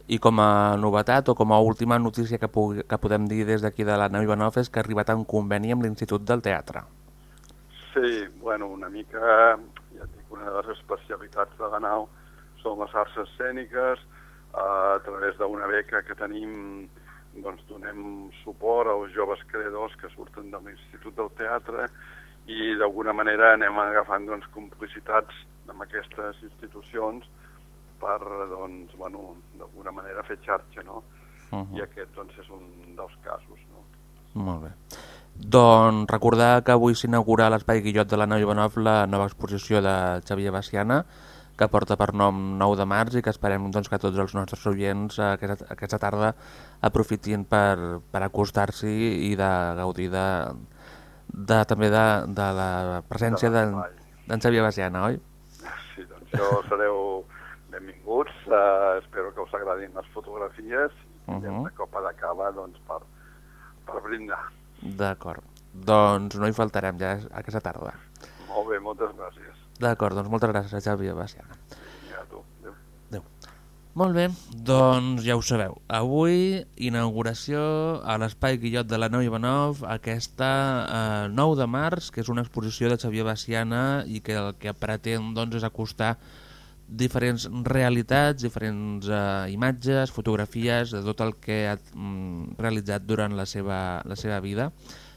I com a novetat o com a última notícia que, pugui, que podem dir des d'aquí de la nau Ivanov és que ha arribat a un conveni amb l'Institut del Teatre. Sí, bueno, una mica, ja dic, una de les especialitats de la nau són les arts escèniques, a través d'una beca que tenim doncs, donem suport als joves creadors que surten de l'Institut del Teatre i d'alguna manera anem agafant doncs, complicitats amb aquestes institucions per, doncs, bueno, d'alguna manera fer xarxa, no? Uh -huh. I aquest doncs, és un dels casos, no? Molt bé. Doncs recordar que avui s'inaugura a l'Espai Guillot de la Nau Ivanov la nova exposició de Xavier Baciana, que porta per nom 9 de març i que esperem doncs, que tots els nostres oients eh, aquesta, aquesta tarda aprofitin per, per acostar-s'hi i de gaudir de, de, també de, de la presència De d'en l'espai. d'en Xavier Baciana, oi? Sí, doncs jo sereu benvinguts, uh, espero que us agradin les fotografies i uh. -huh. una copa de cava doncs, per, per brindar. D'acord. Doncs no hi faltarem ja aquesta tarda. Molt bé, moltes gràcies. D'acord, doncs moltes gràcies a Xavier Baciana. I a tu. Adéu. Adéu. Molt bé, doncs ja ho sabeu. Avui, inauguració a l'Espai Guillot de la Nau Ivanov, aquesta eh, 9 de març, que és una exposició de Xavier Baciana i que el que pretén doncs, és acostar diferents realitats, diferents eh, imatges, fotografies de tot el que ha mm, realitzat durant la seva, la seva vida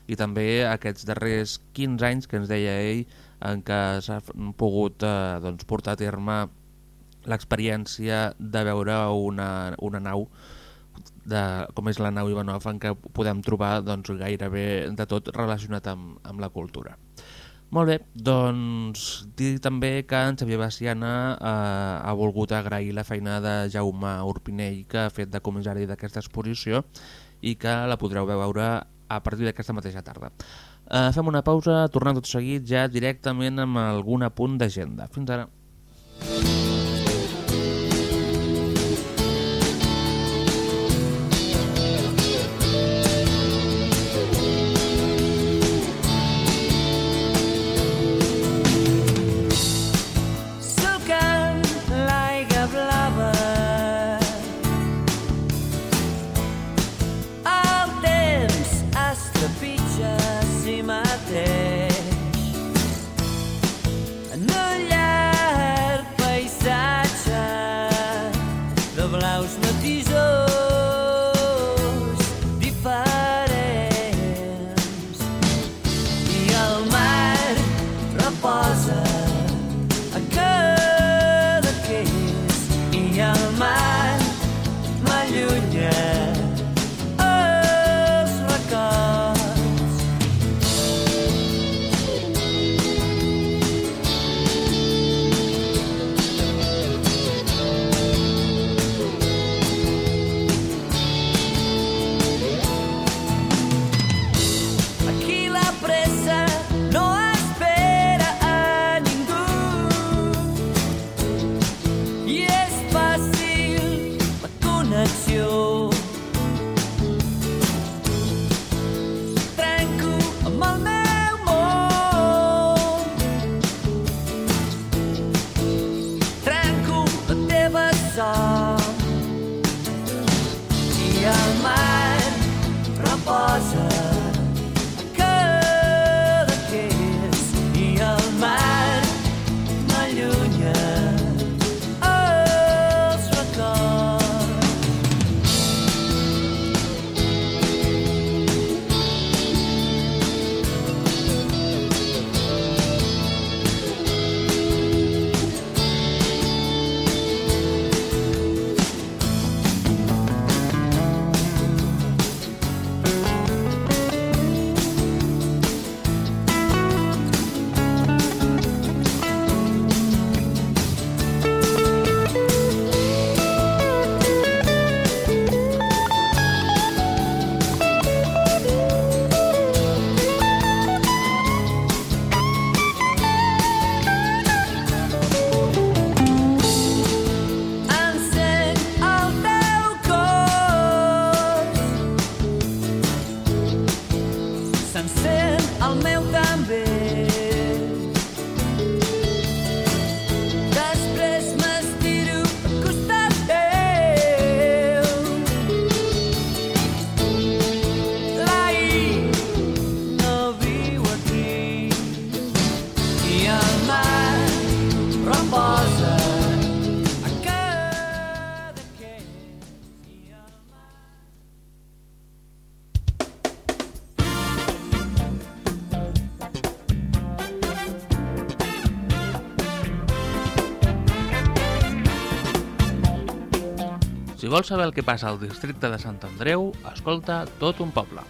i també aquests darrers 15 anys que ens deia ell en què s'ha pogut eh, doncs, portar a terme l'experiència de veure una, una nau de, com és la nau Ivanov en què podem trobar doncs, gairebé de tot relacionat amb, amb la cultura. Molt bé, doncs dir també que en Xavier Baciana eh, ha volgut agrair la feina de Jaume Urpinell que ha fet de comissari d'aquesta exposició i que la podreu veure a partir d'aquesta mateixa tarda. Eh, fem una pausa, tornem tot seguit ja directament amb algun apunt d'agenda. Fins ara. Solcant el meu també Si vols saber el que passa al districte de Sant Andreu, escolta tot un poble.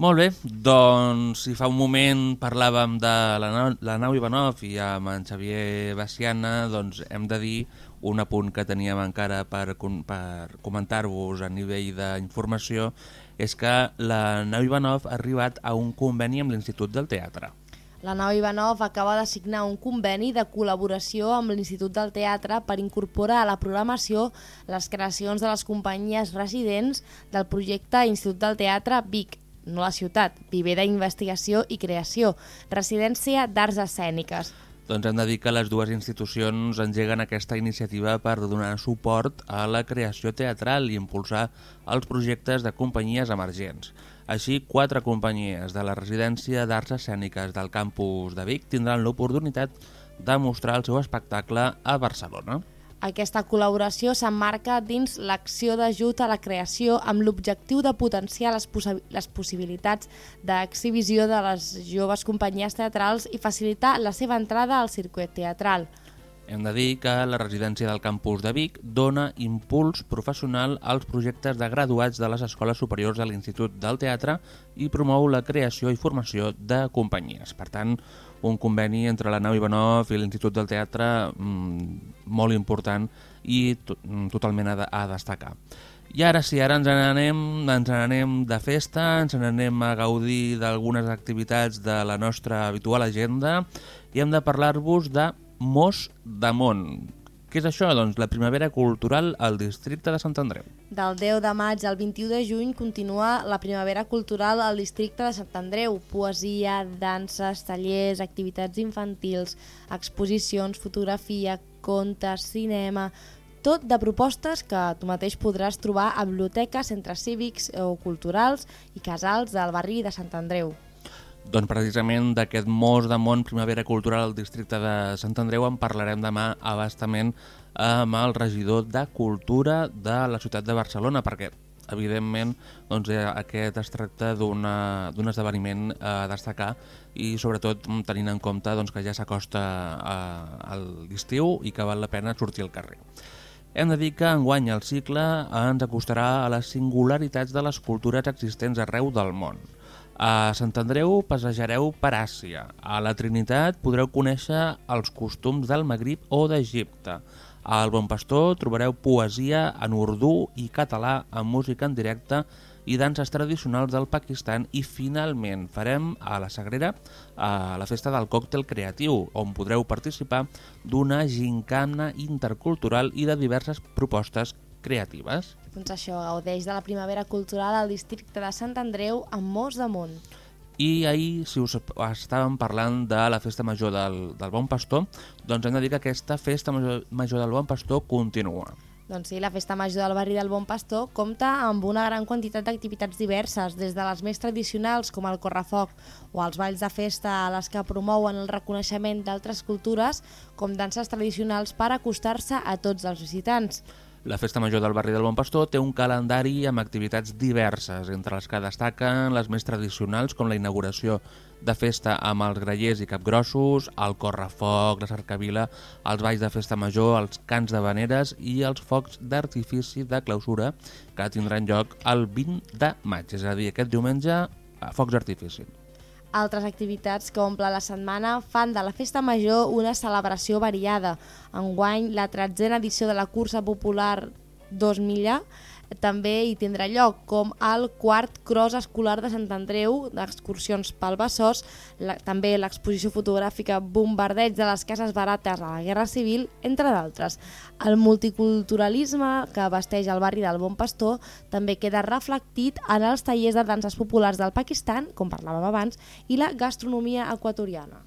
Molt bé, doncs si fa un moment parlàvem de la, nau, la nau Ivanov i amb en Xavier Baciana, doncs hem de dir un apunt que teníem encara per, per comentar-vos a nivell d'informació és que la nau Ivanov ha arribat a un conveni amb l'Institut del Teatre. La nau Ivanov acaba de signar un conveni de col·laboració amb l'Institut del Teatre per incorporar a la programació les creacions de les companyies residents del projecte Institut del Teatre Vic, no la ciutat, viver d'investigació i creació, residència d'arts escèniques. Doncs hem de dir que les dues institucions engeguen aquesta iniciativa per donar suport a la creació teatral i impulsar els projectes de companyies emergents. Així, quatre companyies de la residència d'arts escèniques del campus de Vic tindran l'oportunitat de mostrar el seu espectacle a Barcelona. Aquesta col·laboració s'emmarca dins l'acció d'ajut a la creació amb l'objectiu de potenciar les, possi- les possibilitats d'exhibició de les joves companyies teatrals i facilitar la seva entrada al circuit teatral. Hem de dir que la residència del campus de Vic dona impuls professional als projectes de graduats de les escoles superiors de l'Institut del Teatre i promou la creació i formació de companyies. Per tant, un conveni entre la nau Ivanov i l'Institut del Teatre mm, molt important i mm, totalment a, a destacar. I ara sí, ara ens n'anem ens n'anem de festa, ens n'anem a gaudir d'algunes activitats de la nostra habitual agenda i hem de parlar-vos de Mos d'Amont. Què és això? Doncs la primavera cultural al districte de Sant Andreu. Del 10 de maig al 21 de juny continua la primavera cultural al districte de Sant Andreu. Poesia, danses, tallers, activitats infantils, exposicions, fotografia, contes, cinema... Tot de propostes que tu mateix podràs trobar a biblioteques, centres cívics o culturals i casals del barri de Sant Andreu. Doncs precisament d'aquest Mos de Mont Primavera Cultural al districte de Sant Andreu en parlarem demà abastament amb el regidor de Cultura de la ciutat de Barcelona, perquè evidentment doncs, eh, aquest es tracta d'un esdeveniment eh, a destacar i sobretot tenint en compte doncs, que ja s'acosta eh, a l'estiu i que val la pena sortir al carrer. Hem de dir que enguany el cicle ens acostarà a les singularitats de les cultures existents arreu del món. A Sant Andreu passejareu per Àsia. A la Trinitat podreu conèixer els costums del Magrib o d'Egipte. Al Bon Pastor trobareu poesia en urdú i català amb música en directe i danses tradicionals del Pakistan i finalment farem a la Sagrera a la festa del còctel creatiu on podreu participar d'una gincana intercultural i de diverses propostes creatives. Doncs això, gaudeix de la primavera cultural al districte de Sant Andreu amb Mos damunt. I ahir, si us estàvem parlant de la festa major del, del Bon Pastor, doncs hem de dir que aquesta festa major, major del Bon Pastor continua. Doncs sí, la Festa Major del barri del Bon Pastor compta amb una gran quantitat d'activitats diverses, des de les més tradicionals com el correfoc o els balls de festa a les que promouen el reconeixement d'altres cultures com danses tradicionals per acostar-se a tots els visitants. La Festa Major del barri del Bon Pastor té un calendari amb activitats diverses, entre les que destaquen les més tradicionals com la inauguració de festa amb els grallers i capgrossos, el correfoc, la cercavila, els balls de festa major, els cants de veneres i els focs d'artifici de clausura que tindran lloc el 20 de maig, és a dir, aquest diumenge, a focs d'artifici. Altres activitats que omple la setmana fan de la Festa Major una celebració variada. Enguany, la tretzena edició de la cursa popular 2000 també hi tindrà lloc, com el quart cross escolar de Sant Andreu d'excursions pel Besòs, la, també l'exposició fotogràfica Bombardeig de les cases barates a la Guerra Civil, entre d'altres. El multiculturalisme que vesteix el barri del Bon Pastor també queda reflectit en els tallers de danses populars del Pakistan, com parlàvem abans, i la gastronomia equatoriana.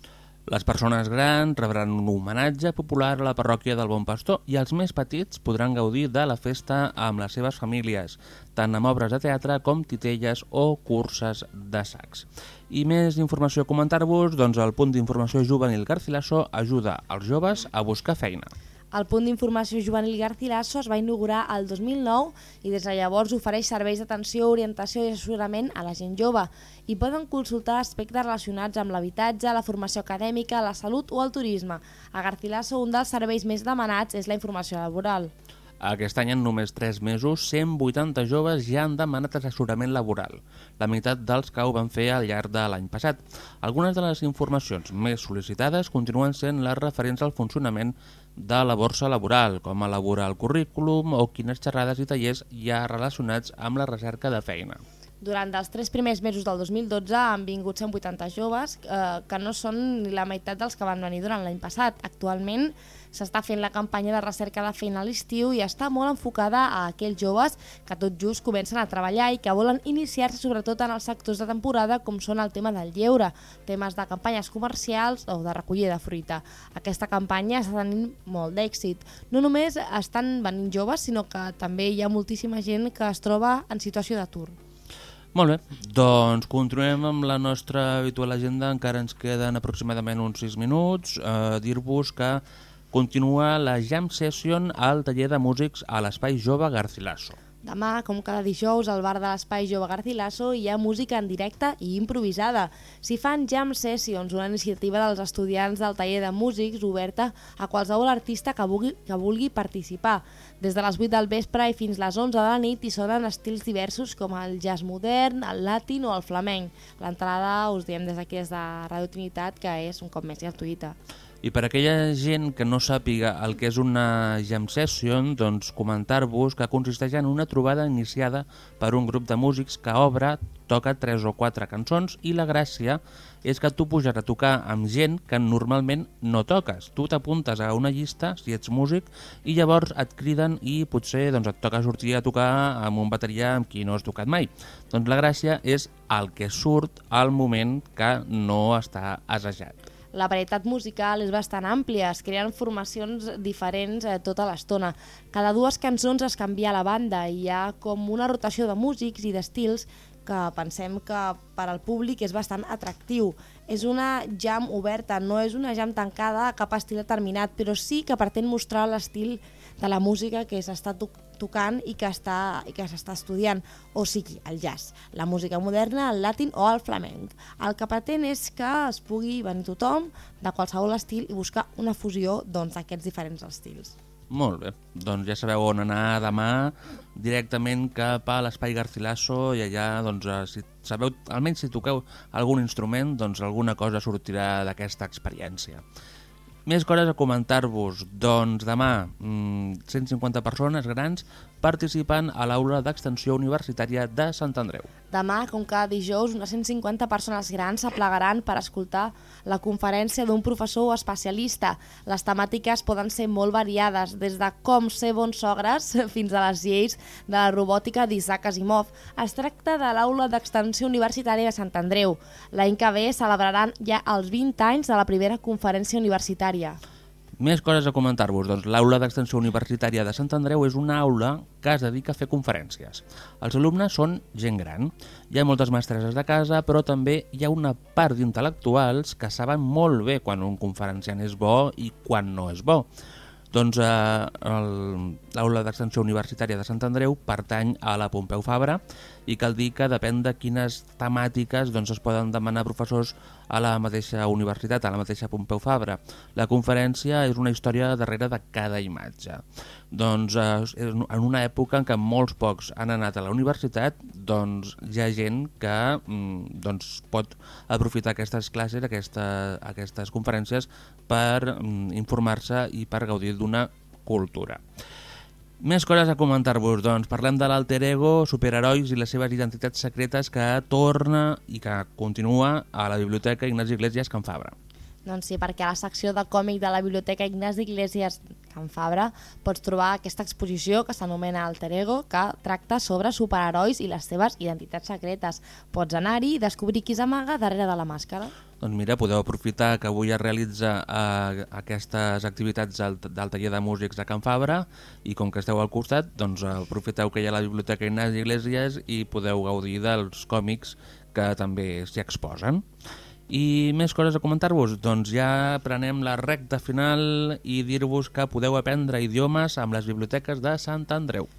Les persones grans rebran un homenatge popular a la parròquia del Bon Pastor i els més petits podran gaudir de la festa amb les seves famílies, tant amb obres de teatre com titelles o curses de sacs. I més informació a comentar-vos, doncs el punt d'informació juvenil Garcilaso ajuda els joves a buscar feina. El punt d'informació juvenil Garcilaso es va inaugurar el 2009 i des de llavors ofereix serveis d'atenció, orientació i assessorament a la gent jove i poden consultar aspectes relacionats amb l'habitatge, la formació acadèmica, la salut o el turisme. A Garcilaso un dels serveis més demanats és la informació laboral. Aquest any, en només 3 mesos, 180 joves ja han demanat assessorament laboral, la meitat dels que ho van fer al llarg de l'any passat. Algunes de les informacions més sol·licitades continuen sent les referents al funcionament de la borsa laboral, com elaborar el currículum o quines xerrades i tallers hi ha relacionats amb la recerca de feina. Durant els tres primers mesos del 2012 han vingut 180 joves, eh, que no són ni la meitat dels que van venir durant l'any passat. Actualment s'està fent la campanya de recerca de feina a l'estiu i està molt enfocada a aquells joves que tot just comencen a treballar i que volen iniciar-se sobretot en els sectors de temporada com són el tema del lleure, temes de campanyes comercials o de recollida de fruita. Aquesta campanya està tenint molt d'èxit. No només estan venint joves, sinó que també hi ha moltíssima gent que es troba en situació d'atur. Molt bé, doncs continuem amb la nostra habitual agenda, encara ens queden aproximadament uns 6 minuts. Eh, Dir-vos que continua la Jam Session al taller de músics a l'Espai Jove Garcilaso. Demà, com cada dijous, al bar de l'Espai Jove Garcilaso hi ha música en directe i improvisada. S'hi fan Jam Sessions, una iniciativa dels estudiants del taller de músics oberta a qualsevol artista que vulgui, que vulgui participar. Des de les 8 del vespre i fins les 11 de la nit hi sonen estils diversos com el jazz modern, el latin o el flamenc. L'entrada, us diem des d'aquí, des de Radio Trinitat, que és un cop més gratuïta. I per aquella gent que no sàpiga el que és una jam session, doncs comentar-vos que consisteix en una trobada iniciada per un grup de músics que obre, toca tres o quatre cançons i la gràcia és que tu puges a tocar amb gent que normalment no toques. Tu t'apuntes a una llista, si ets músic, i llavors et criden i potser doncs, et toca sortir a tocar amb un bateria amb qui no has tocat mai. Doncs la gràcia és el que surt al moment que no està assajat. La varietat musical és bastant àmplia, es creen formacions diferents eh, tota l'estona. Cada dues cançons es canvia la banda i hi ha com una rotació de músics i d'estils que pensem que per al públic és bastant atractiu. És una jam oberta, no és una jam tancada a cap estil determinat, però sí que pretén mostrar l'estil de la música que s'està to tocant i que està i que s'està estudiant, o sigui, el jazz, la música moderna, el latin o el flamenc. El que pretén és que es pugui venir tothom de qualsevol estil i buscar una fusió doncs, d'aquests doncs, diferents estils. Molt bé, doncs ja sabeu on anar demà directament cap a l'Espai Garcilaso i allà, doncs, eh, si sabeu, almenys si toqueu algun instrument, doncs alguna cosa sortirà d'aquesta experiència. Més coses a comentar-vos. Doncs demà, 150 persones grans participen a l'aula d'extensió universitària de Sant Andreu. Demà, com cada dijous, unes 150 persones grans s'aplegaran per escoltar la conferència d'un professor especialista. Les temàtiques poden ser molt variades, des de com ser bons sogres fins a les lleis de la robòtica d'Isaac Asimov. Es tracta de l'aula d'extensió universitària de Sant Andreu. L'any que ve celebraran ja els 20 anys de la primera conferència universitària. Més coses a comentar-vos. Doncs l'aula d'extensió universitària de Sant Andreu és una aula que es dedica a fer conferències. Els alumnes són gent gran. Hi ha moltes mestresses de casa, però també hi ha una part d'intel·lectuals que saben molt bé quan un conferenciant és bo i quan no és bo. Doncs eh, l'aula d'extensió universitària de Sant Andreu pertany a la Pompeu Fabra i cal dir que depèn de quines temàtiques doncs, es poden demanar professors a la mateixa universitat, a la mateixa Pompeu Fabra. La conferència és una història darrere de cada imatge. Doncs eh, en una època en què molts pocs han anat a la universitat, doncs hi ha gent que mm, doncs, pot aprofitar aquestes classes, aquesta, aquestes conferències per mm, informar-se i per gaudir d'una cultura. Més coses a comentar-vos, doncs parlem de l'alter ego, superherois i les seves identitats secretes que torna i que continua a la Biblioteca Ignasi Iglesias Can Fabra. Doncs sí, perquè a la secció de còmic de la Biblioteca Ignasi Iglesias Can Fabra pots trobar aquesta exposició que s'anomena Alter Ego, que tracta sobre superherois i les seves identitats secretes. Pots anar-hi i descobrir qui s'amaga darrere de la màscara. Doncs mira, podeu aprofitar que avui es realitza eh, aquestes activitats del, del taller de músics de Can Fabra i com que esteu al costat, doncs aprofiteu que hi ha la Biblioteca Ignasi Iglesias i podeu gaudir dels còmics que també s'hi exposen. I més coses a comentar-vos? Doncs ja prenem la recta final i dir-vos que podeu aprendre idiomes amb les biblioteques de Sant Andreu.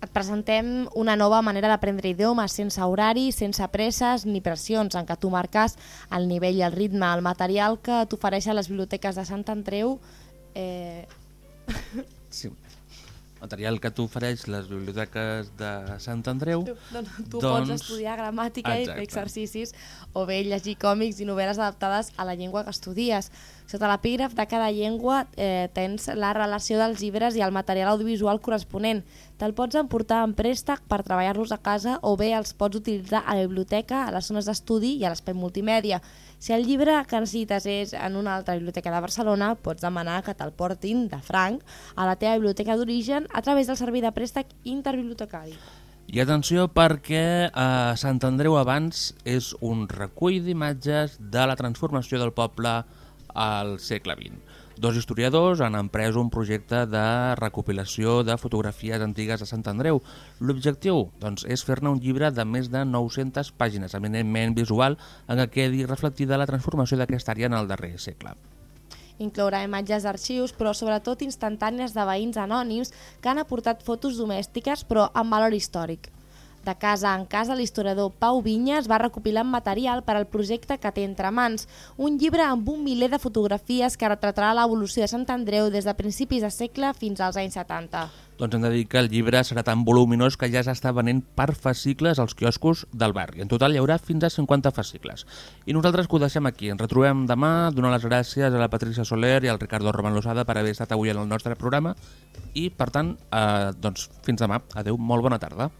Et presentem una nova manera d'aprendre idiomes sense horari, sense presses ni pressions, en què tu marques el nivell i el ritme. El material que t'ofereixen les biblioteques de Sant Andreu eh, Sí. Material que t'ofereix les biblioteques de Sant Andreu. Tu, no, no, tu doncs... pots estudiar gramàtica i fer Exacte. exercicis o bé llegir còmics i novel·les adaptades a la llengua que estudies. Sota l'epígraf de cada llengua eh, tens la relació dels llibres i el material audiovisual corresponent. Te'l pots emportar en préstec per treballar-los a casa o bé els pots utilitzar a la biblioteca, a les zones d'estudi i a l'espai multimèdia. Si el llibre que necessites és en una altra biblioteca de Barcelona, pots demanar que te'l portin de franc a la teva biblioteca d'origen a través del servei de préstec interbibliotecari. I atenció perquè eh, Sant Andreu abans és un recull d'imatges de la transformació del poble al segle XX. Dos historiadors han emprès un projecte de recopilació de fotografies antigues de Sant Andreu. L'objectiu doncs, és fer-ne un llibre de més de 900 pàgines, eminentment visual, en què quedi reflectida la transformació d'aquesta àrea en el darrer segle. Inclourà imatges d'arxius, però sobretot instantànies de veïns anònims que han aportat fotos domèstiques però amb valor històric. De casa en casa, l'historiador Pau Vinyes va recopilant material per al projecte que té entre mans, un llibre amb un miler de fotografies que retratarà l'evolució de Sant Andreu des de principis de segle fins als anys 70. Doncs hem de dir que el llibre serà tan voluminós que ja s'està venent per fascicles als quioscos del barri. En total hi haurà fins a 50 fascicles. I nosaltres que ho deixem aquí. Ens retrobem demà, donar les gràcies a la Patricia Soler i al Ricardo Roman Lozada per haver estat avui en el nostre programa i, per tant, eh, doncs, fins demà. Adeu, molt bona tarda.